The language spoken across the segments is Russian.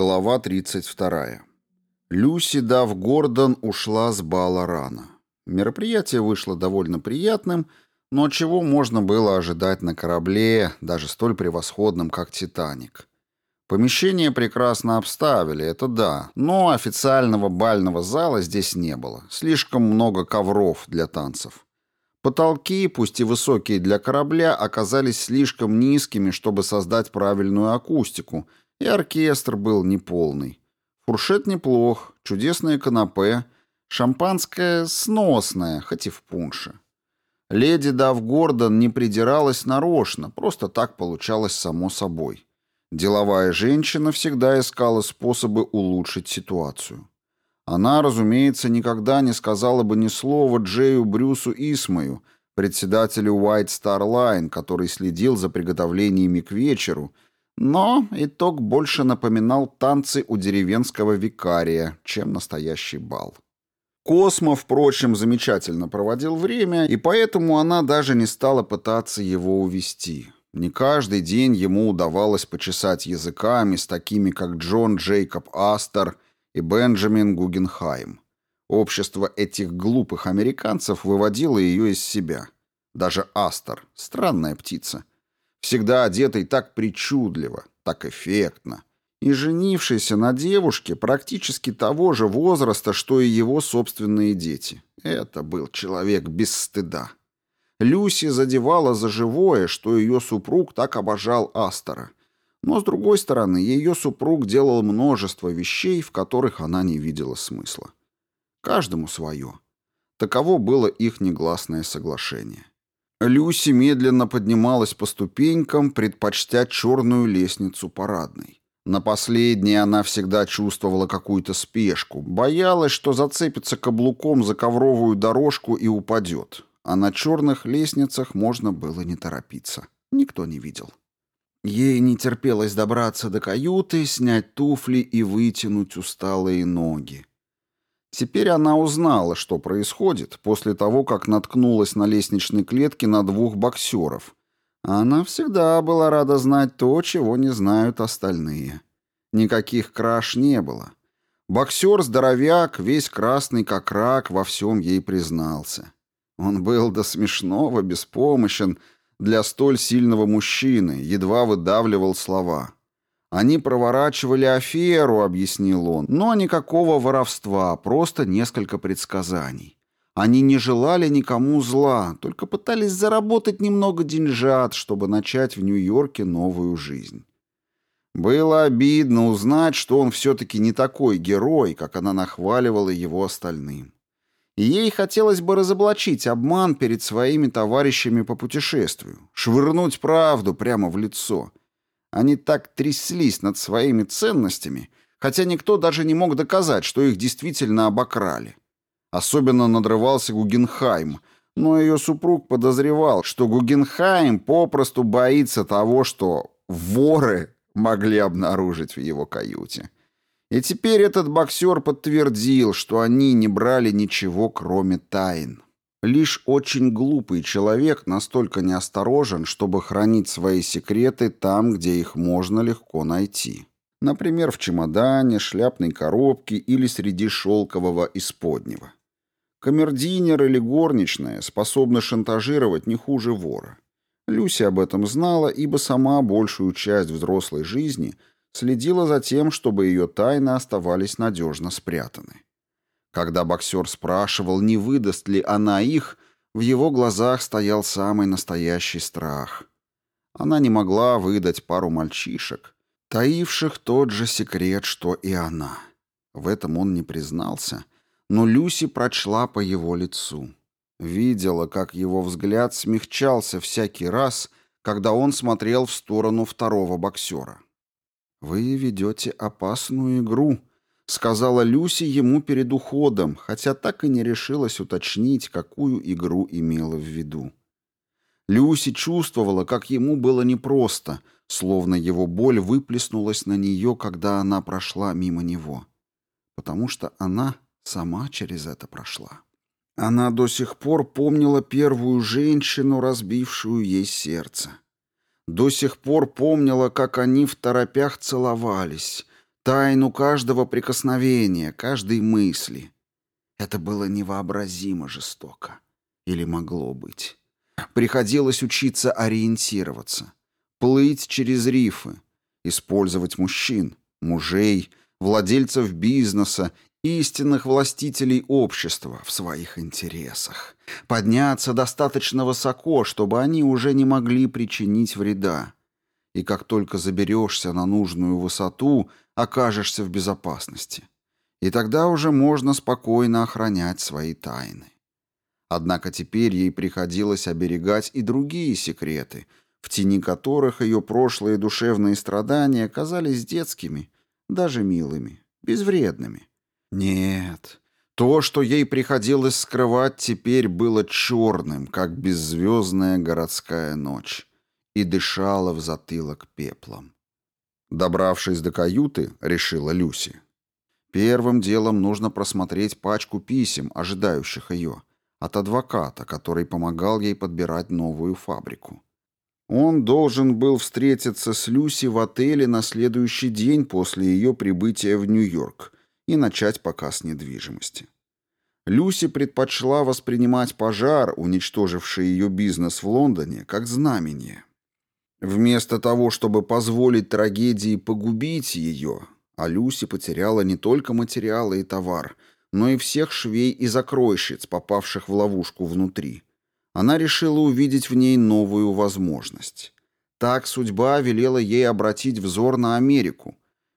Глава 32. Люси, дав Гордон, ушла с бала рано. Мероприятие вышло довольно приятным, но чего можно было ожидать на корабле, даже столь превосходном, как «Титаник». Помещение прекрасно обставили, это да, но официального бального зала здесь не было. Слишком много ковров для танцев. Потолки, пусть и высокие для корабля, оказались слишком низкими, чтобы создать правильную акустику – и оркестр был неполный. Фуршет неплох, чудесное канапе, шампанское сносное, хоть и в пунше. Леди Дав Гордон не придиралась нарочно, просто так получалось само собой. Деловая женщина всегда искала способы улучшить ситуацию. Она, разумеется, никогда не сказала бы ни слова Джею Брюсу Исмою, председателю White Star Line, который следил за приготовлениями к вечеру – но итог больше напоминал танцы у деревенского викария, чем настоящий бал. Космо, впрочем, замечательно проводил время, и поэтому она даже не стала пытаться его увести. Не каждый день ему удавалось почесать языками с такими, как Джон Джейкоб Астер и Бенджамин Гугенхайм. Общество этих глупых американцев выводило ее из себя. Даже Астер, странная птица, всегда одетый так причудливо, так эффектно, и женившийся на девушке практически того же возраста, что и его собственные дети. Это был человек без стыда. Люси задевала за живое, что ее супруг так обожал Астора. Но, с другой стороны, ее супруг делал множество вещей, в которых она не видела смысла. Каждому свое. Таково было их негласное соглашение. Люси медленно поднималась по ступенькам, предпочтя черную лестницу парадной. На последней она всегда чувствовала какую-то спешку, боялась, что зацепится каблуком за ковровую дорожку и упадет. А на черных лестницах можно было не торопиться. Никто не видел. Ей не терпелось добраться до каюты, снять туфли и вытянуть усталые ноги. Теперь она узнала, что происходит после того, как наткнулась на лестничной клетке на двух боксеров. Она всегда была рада знать то, чего не знают остальные. Никаких краж не было. Боксер-здоровяк, весь красный как рак, во всем ей признался. Он был до смешного беспомощен для столь сильного мужчины, едва выдавливал слова. Они проворачивали аферу, объяснил он, но никакого воровства, просто несколько предсказаний. Они не желали никому зла, только пытались заработать немного деньжат, чтобы начать в Нью-Йорке новую жизнь. Было обидно узнать, что он все-таки не такой герой, как она нахваливала его остальным. Ей хотелось бы разоблачить обман перед своими товарищами по путешествию, швырнуть правду прямо в лицо — они так тряслись над своими ценностями, хотя никто даже не мог доказать, что их действительно обокрали. Особенно надрывался Гугенхайм, но ее супруг подозревал, что Гугенхайм попросту боится того, что воры могли обнаружить в его каюте. И теперь этот боксер подтвердил, что они не брали ничего, кроме тайн. Лишь очень глупый человек настолько неосторожен, чтобы хранить свои секреты там, где их можно легко найти. Например, в чемодане, шляпной коробке или среди шелкового исподнего. Камердинер или горничная способны шантажировать не хуже вора. Люси об этом знала, ибо сама большую часть взрослой жизни следила за тем, чтобы ее тайны оставались надежно спрятаны. Когда боксер спрашивал, не выдаст ли она их, в его глазах стоял самый настоящий страх. Она не могла выдать пару мальчишек, таивших тот же секрет, что и она. В этом он не признался, но Люси прочла по его лицу. Видела, как его взгляд смягчался всякий раз, когда он смотрел в сторону второго боксера. «Вы ведете опасную игру», сказала Люси ему перед уходом, хотя так и не решилась уточнить, какую игру имела в виду. Люси чувствовала, как ему было непросто, словно его боль выплеснулась на нее, когда она прошла мимо него. Потому что она сама через это прошла. Она до сих пор помнила первую женщину, разбившую ей сердце. До сих пор помнила, как они в торопях целовались, тайну каждого прикосновения, каждой мысли. Это было невообразимо жестоко. Или могло быть. Приходилось учиться ориентироваться, плыть через рифы, использовать мужчин, мужей, владельцев бизнеса, истинных властителей общества в своих интересах, подняться достаточно высоко, чтобы они уже не могли причинить вреда. И как только заберешься на нужную высоту, окажешься в безопасности. И тогда уже можно спокойно охранять свои тайны. Однако теперь ей приходилось оберегать и другие секреты, в тени которых ее прошлые душевные страдания казались детскими, даже милыми, безвредными. Нет, то, что ей приходилось скрывать, теперь было черным, как беззвездная городская ночь, и дышало в затылок пеплом. Добравшись до каюты, решила Люси. Первым делом нужно просмотреть пачку писем, ожидающих ее, от адвоката, который помогал ей подбирать новую фабрику. Он должен был встретиться с Люси в отеле на следующий день после ее прибытия в Нью-Йорк и начать показ недвижимости. Люси предпочла воспринимать пожар, уничтоживший ее бизнес в Лондоне, как знамение – Вместо того, чтобы позволить трагедии погубить ее, а Люси потеряла не только материалы и товар, но и всех швей и закройщиц, попавших в ловушку внутри. Она решила увидеть в ней новую возможность. Так судьба велела ей обратить взор на Америку.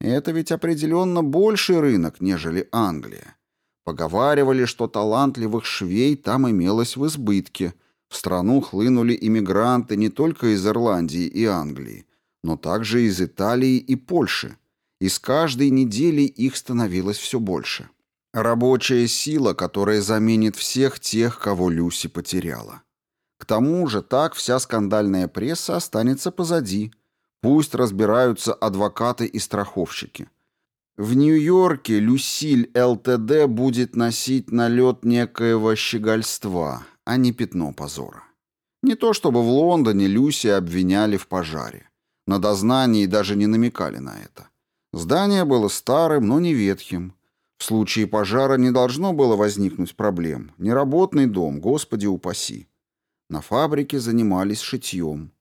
Это ведь определенно больший рынок, нежели Англия. Поговаривали, что талантливых швей там имелось в избытке – в страну хлынули иммигранты не только из Ирландии и Англии, но также из Италии и Польши, и с каждой недели их становилось все больше. Рабочая сила, которая заменит всех тех, кого Люси потеряла. К тому же так вся скандальная пресса останется позади. Пусть разбираются адвокаты и страховщики. В Нью-Йорке Люсиль ЛТД будет носить налет некоего щегольства, а не пятно позора. Не то чтобы в Лондоне Люси обвиняли в пожаре. На дознании даже не намекали на это. Здание было старым, но не ветхим. В случае пожара не должно было возникнуть проблем. Неработный дом, господи упаси. На фабрике занимались шитьем.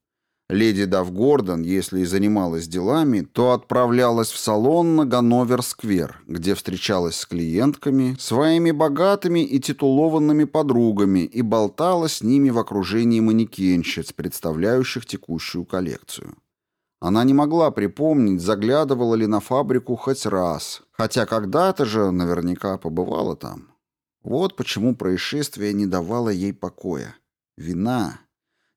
Леди Дав Гордон, если и занималась делами, то отправлялась в салон на Ганновер-сквер, где встречалась с клиентками, своими богатыми и титулованными подругами и болтала с ними в окружении манекенщиц, представляющих текущую коллекцию. Она не могла припомнить, заглядывала ли на фабрику хоть раз, хотя когда-то же наверняка побывала там. Вот почему происшествие не давало ей покоя. Вина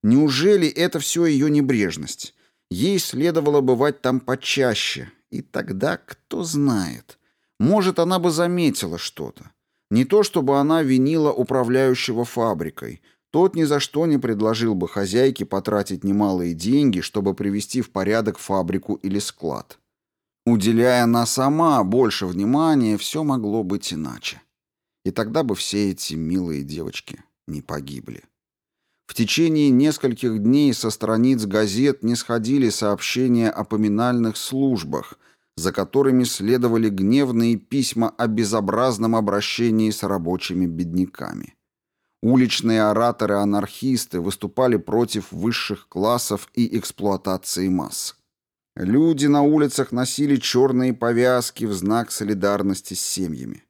Неужели это все ее небрежность? Ей следовало бывать там почаще. И тогда кто знает. Может, она бы заметила что-то. Не то, чтобы она винила управляющего фабрикой. Тот ни за что не предложил бы хозяйке потратить немалые деньги, чтобы привести в порядок фабрику или склад. Уделяя она сама больше внимания, все могло быть иначе. И тогда бы все эти милые девочки не погибли. В течение нескольких дней со страниц газет не сходили сообщения о поминальных службах, за которыми следовали гневные письма о безобразном обращении с рабочими бедняками. Уличные ораторы-анархисты выступали против высших классов и эксплуатации масс. Люди на улицах носили черные повязки в знак солидарности с семьями.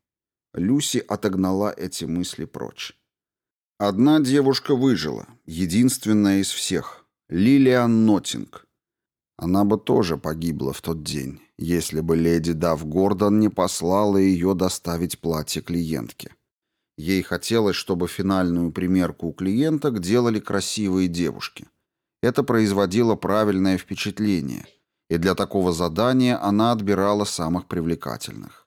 Люси отогнала эти мысли прочь. Одна девушка выжила, единственная из всех, Лилиан Нотинг. Она бы тоже погибла в тот день, если бы леди Дав Гордон не послала ее доставить платье клиентке. Ей хотелось, чтобы финальную примерку у клиенток делали красивые девушки. Это производило правильное впечатление, и для такого задания она отбирала самых привлекательных.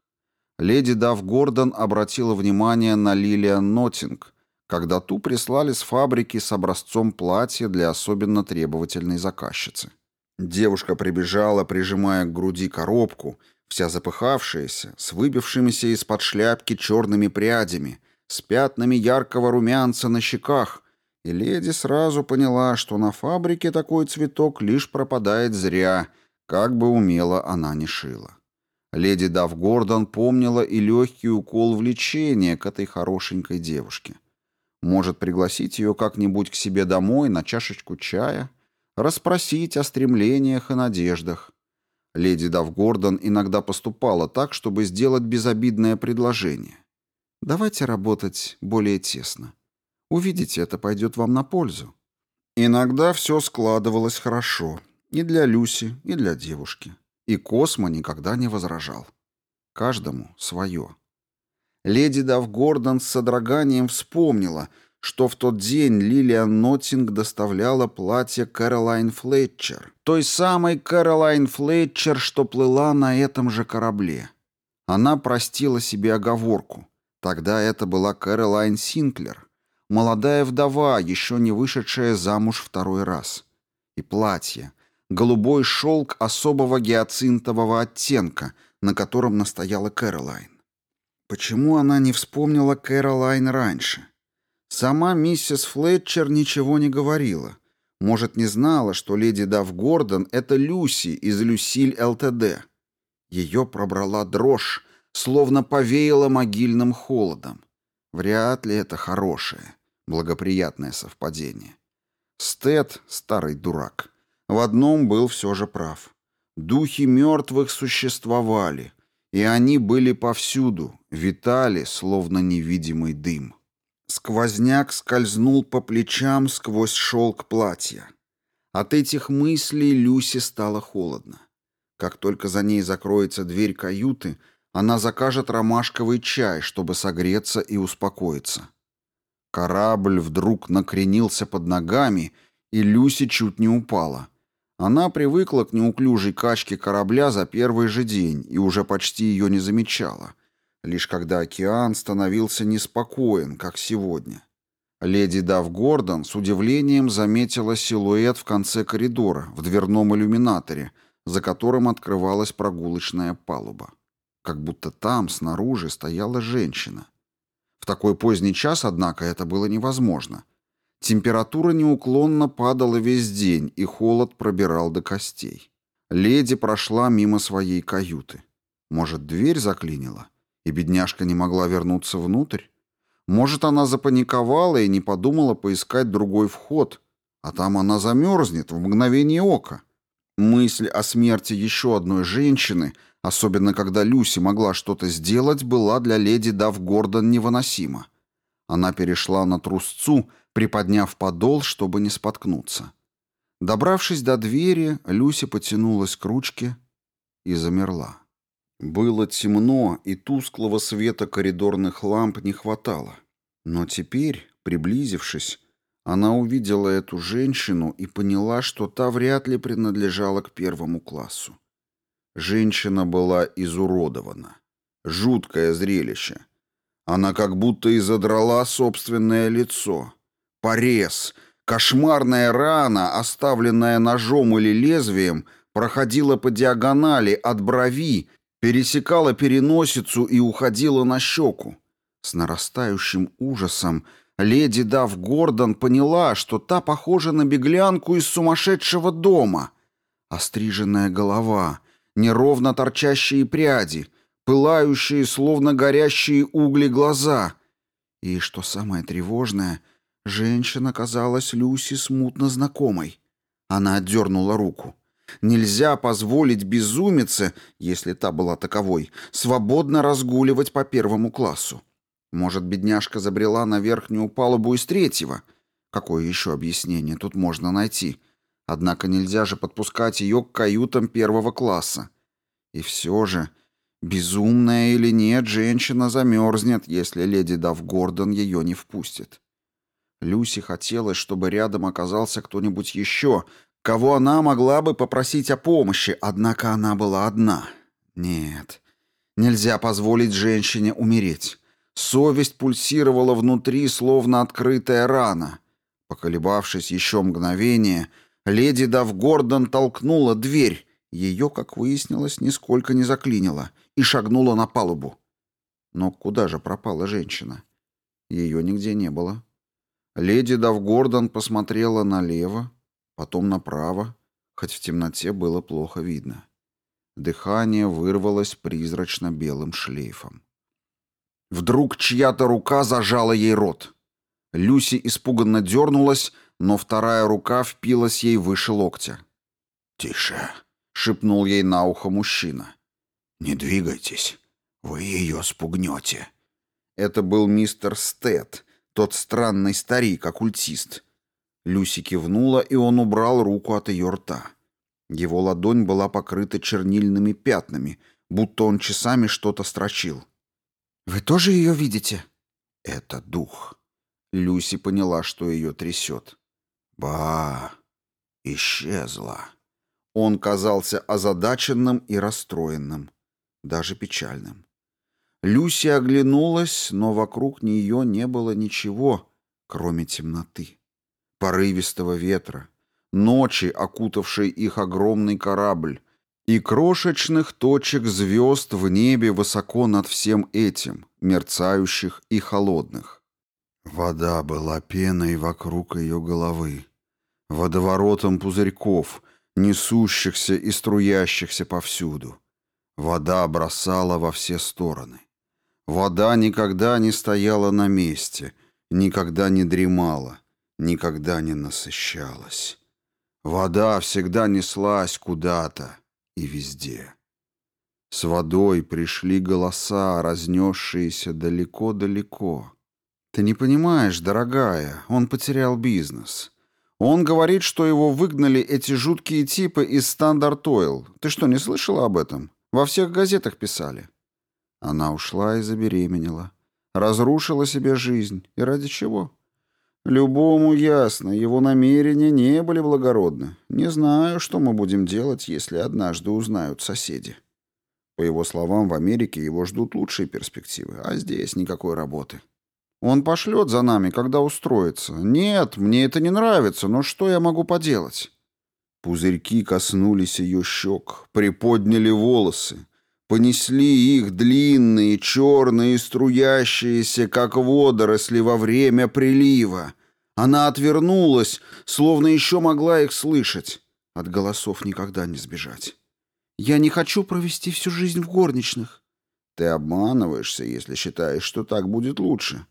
Леди Дав Гордон обратила внимание на Лилиан Нотинг – когда ту прислали с фабрики с образцом платья для особенно требовательной заказчицы. Девушка прибежала, прижимая к груди коробку, вся запыхавшаяся, с выбившимися из-под шляпки черными прядями, с пятнами яркого румянца на щеках, и леди сразу поняла, что на фабрике такой цветок лишь пропадает зря, как бы умело она ни шила. Леди Дав Гордон помнила и легкий укол влечения к этой хорошенькой девушке — может, пригласить ее как-нибудь к себе домой на чашечку чая, расспросить о стремлениях и надеждах. Леди Давгордон иногда поступала так, чтобы сделать безобидное предложение. «Давайте работать более тесно. Увидите, это пойдет вам на пользу». Иногда все складывалось хорошо. И для Люси, и для девушки. И Космо никогда не возражал. Каждому свое. Леди Дав Гордон с содроганием вспомнила, что в тот день Лилиан Нотинг доставляла платье Кэролайн Флетчер, той самой Кэролайн Флетчер, что плыла на этом же корабле. Она простила себе оговорку. Тогда это была Кэролайн Синклер, молодая вдова, еще не вышедшая замуж второй раз. И платье. Голубой шелк особого гиацинтового оттенка, на котором настояла Кэролайн. Почему она не вспомнила Кэролайн раньше? Сама миссис Флетчер ничего не говорила. Может, не знала, что леди Дав Гордон — это Люси из «Люсиль ЛТД». Ее пробрала дрожь, словно повеяло могильным холодом. Вряд ли это хорошее, благоприятное совпадение. Стед, старый дурак, в одном был все же прав. Духи мертвых существовали — и они были повсюду, витали, словно невидимый дым. Сквозняк скользнул по плечам сквозь шелк платья. От этих мыслей Люсе стало холодно. Как только за ней закроется дверь каюты, она закажет ромашковый чай, чтобы согреться и успокоиться. Корабль вдруг накренился под ногами, и Люси чуть не упала — она привыкла к неуклюжей качке корабля за первый же день и уже почти ее не замечала, лишь когда океан становился неспокоен, как сегодня. Леди Дав Гордон с удивлением заметила силуэт в конце коридора, в дверном иллюминаторе, за которым открывалась прогулочная палуба. Как будто там, снаружи, стояла женщина. В такой поздний час, однако, это было невозможно. Температура неуклонно падала весь день, и холод пробирал до костей. Леди прошла мимо своей каюты. Может, дверь заклинила, и бедняжка не могла вернуться внутрь? Может, она запаниковала и не подумала поискать другой вход, а там она замерзнет в мгновение ока. Мысль о смерти еще одной женщины, особенно когда Люси могла что-то сделать, была для леди Дав Гордон невыносима. Она перешла на трусцу, приподняв подол, чтобы не споткнуться. Добравшись до двери, Люся потянулась к ручке и замерла. Было темно, и тусклого света коридорных ламп не хватало. Но теперь, приблизившись, она увидела эту женщину и поняла, что та вряд ли принадлежала к первому классу. Женщина была изуродована. Жуткое зрелище. Она как будто и задрала собственное лицо. Порез, кошмарная рана, оставленная ножом или лезвием, проходила по диагонали от брови, пересекала переносицу и уходила на щеку. С нарастающим ужасом леди Дав Гордон поняла, что та похожа на беглянку из сумасшедшего дома. Остриженная голова, неровно торчащие пряди — пылающие, словно горящие угли глаза. И, что самое тревожное, женщина казалась Люси смутно знакомой. Она отдернула руку. Нельзя позволить безумице, если та была таковой, свободно разгуливать по первому классу. Может, бедняжка забрела на верхнюю палубу из третьего? Какое еще объяснение тут можно найти? Однако нельзя же подпускать ее к каютам первого класса. И все же Безумная или нет, женщина замерзнет, если леди Дав Гордон ее не впустит. Люси хотелось, чтобы рядом оказался кто-нибудь еще, кого она могла бы попросить о помощи, однако она была одна. Нет, нельзя позволить женщине умереть. Совесть пульсировала внутри, словно открытая рана. Поколебавшись еще мгновение, леди Дав Гордон толкнула дверь, ее, как выяснилось, нисколько не заклинило и шагнула на палубу. Но куда же пропала женщина? Ее нигде не было. Леди Давгордон посмотрела налево, потом направо, хоть в темноте было плохо видно. Дыхание вырвалось призрачно-белым шлейфом. Вдруг чья-то рука зажала ей рот. Люси испуганно дернулась, но вторая рука впилась ей выше локтя. «Тише!» шепнул ей на ухо мужчина. «Не двигайтесь, вы ее спугнете». Это был мистер Стэд, тот странный старик-оккультист. Люси кивнула, и он убрал руку от ее рта. Его ладонь была покрыта чернильными пятнами, будто он часами что-то строчил. «Вы тоже ее видите?» «Это дух». Люси поняла, что ее трясет. «Ба! Исчезла!» Он казался озадаченным и расстроенным, даже печальным. Люси оглянулась, но вокруг нее не было ничего, кроме темноты, порывистого ветра, ночи, окутавшей их огромный корабль, и крошечных точек звезд в небе высоко над всем этим, мерцающих и холодных. Вода была пеной вокруг ее головы, водоворотом пузырьков — несущихся и струящихся повсюду. Вода бросала во все стороны. Вода никогда не стояла на месте, никогда не дремала, никогда не насыщалась. Вода всегда неслась куда-то и везде. С водой пришли голоса, разнесшиеся далеко-далеко. «Ты не понимаешь, дорогая, он потерял бизнес. Он говорит, что его выгнали эти жуткие типы из Standard Oil. Ты что, не слышала об этом? Во всех газетах писали. Она ушла и забеременела. Разрушила себе жизнь. И ради чего? Любому ясно, его намерения не были благородны. Не знаю, что мы будем делать, если однажды узнают соседи. По его словам, в Америке его ждут лучшие перспективы, а здесь никакой работы. Он пошлет за нами, когда устроится. Нет, мне это не нравится, но что я могу поделать?» Пузырьки коснулись ее щек, приподняли волосы, понесли их длинные, черные, струящиеся, как водоросли во время прилива. Она отвернулась, словно еще могла их слышать. От голосов никогда не сбежать. «Я не хочу провести всю жизнь в горничных». «Ты обманываешься, если считаешь, что так будет лучше»,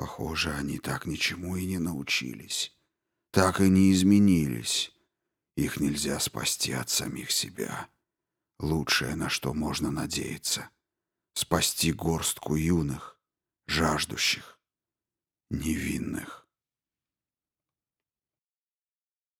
Похоже, они так ничему и не научились. Так и не изменились. Их нельзя спасти от самих себя. Лучшее, на что можно надеяться — спасти горстку юных, жаждущих, невинных.